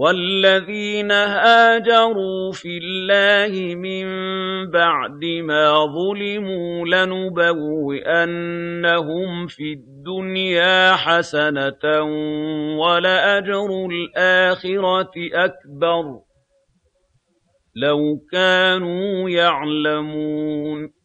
وَالَّذِينَ هَاجَرُوا فِي اللَّهِ مِن بَعْدِ مَا ظُلِمُوا لَنُبَوِّئَنَّهُمْ فِي الدُّنْيَا حَسَنَةً ۖ وَلَأَجْرُ الْآخِرَةِ أَكْبَرُ ۚ. لَوْ كَانُوا يَعْلَمُونَ.